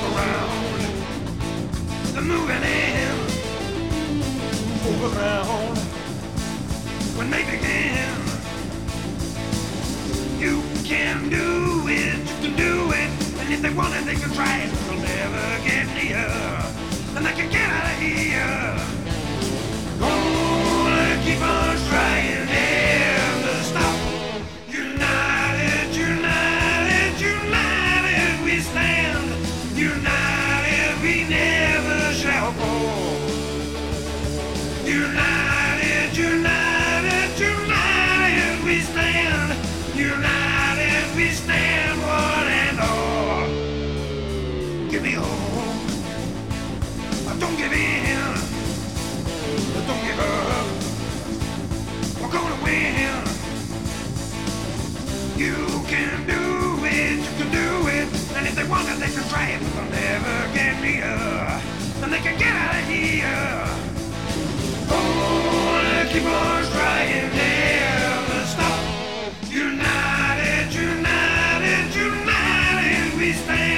move around. They're moving in, move around. When they begin, you can do it, you can do it. And if they want it, they can try it. They'll never get near, and they can get out of here. Give me hope. Don't give in. Don't give up. We're gonna win. You can do it, you can do it. And if they want it, they can try it, but they'll never get near. And they can get out of here. Oh, keep on trying, never stop. United, united, united, we stand.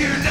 United,